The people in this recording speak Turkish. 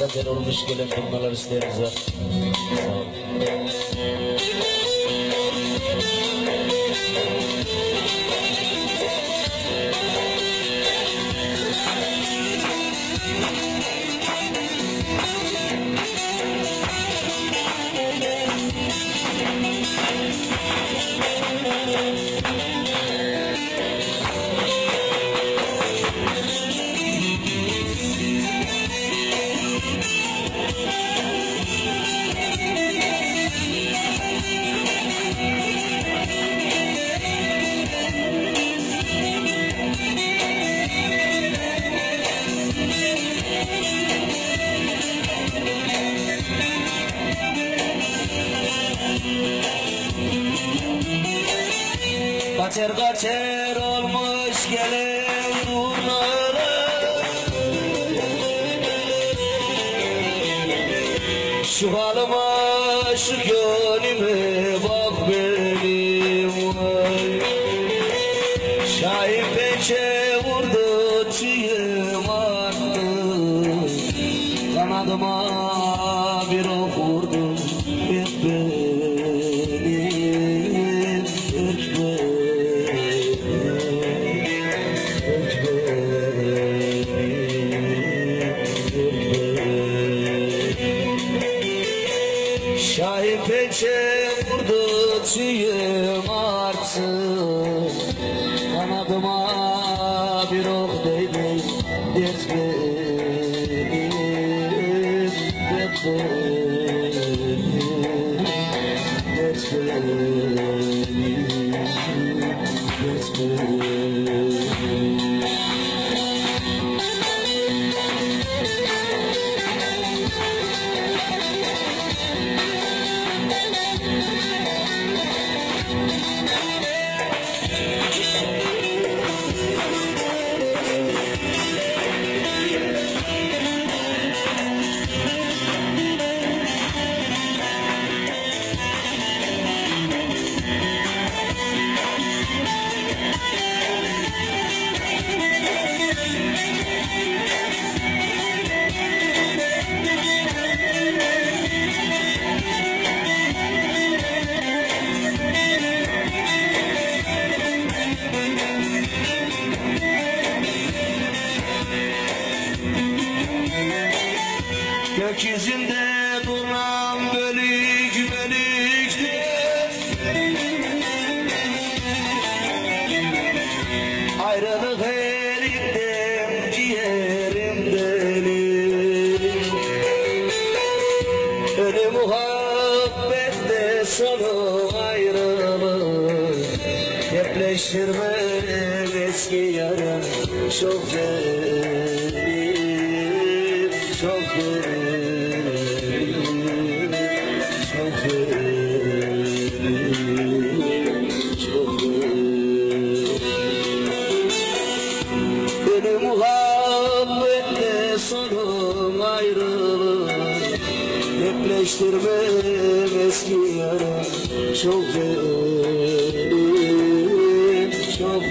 Hakikaten olmuş gelen durmalar isteriz. Sağ olun. Kaçer kaçer olmuş gelen bunlara Şu halıma şu gönlüme bak benim vay. Şahin pençe vurdu çiğim attı Kanadıma bir ok Şahin pençe vurdu çiğim artık. Kanadıma bir ok değdi Dert benim, dert benim Gökyüzünde duran bölük bölüktü Ayrılık elimden ciğerim deli Ölü muhabbette sonu ayrılık. Depreştirme eski yarım çok deli Vazgeçtirmem eski yarım Çok derin, çok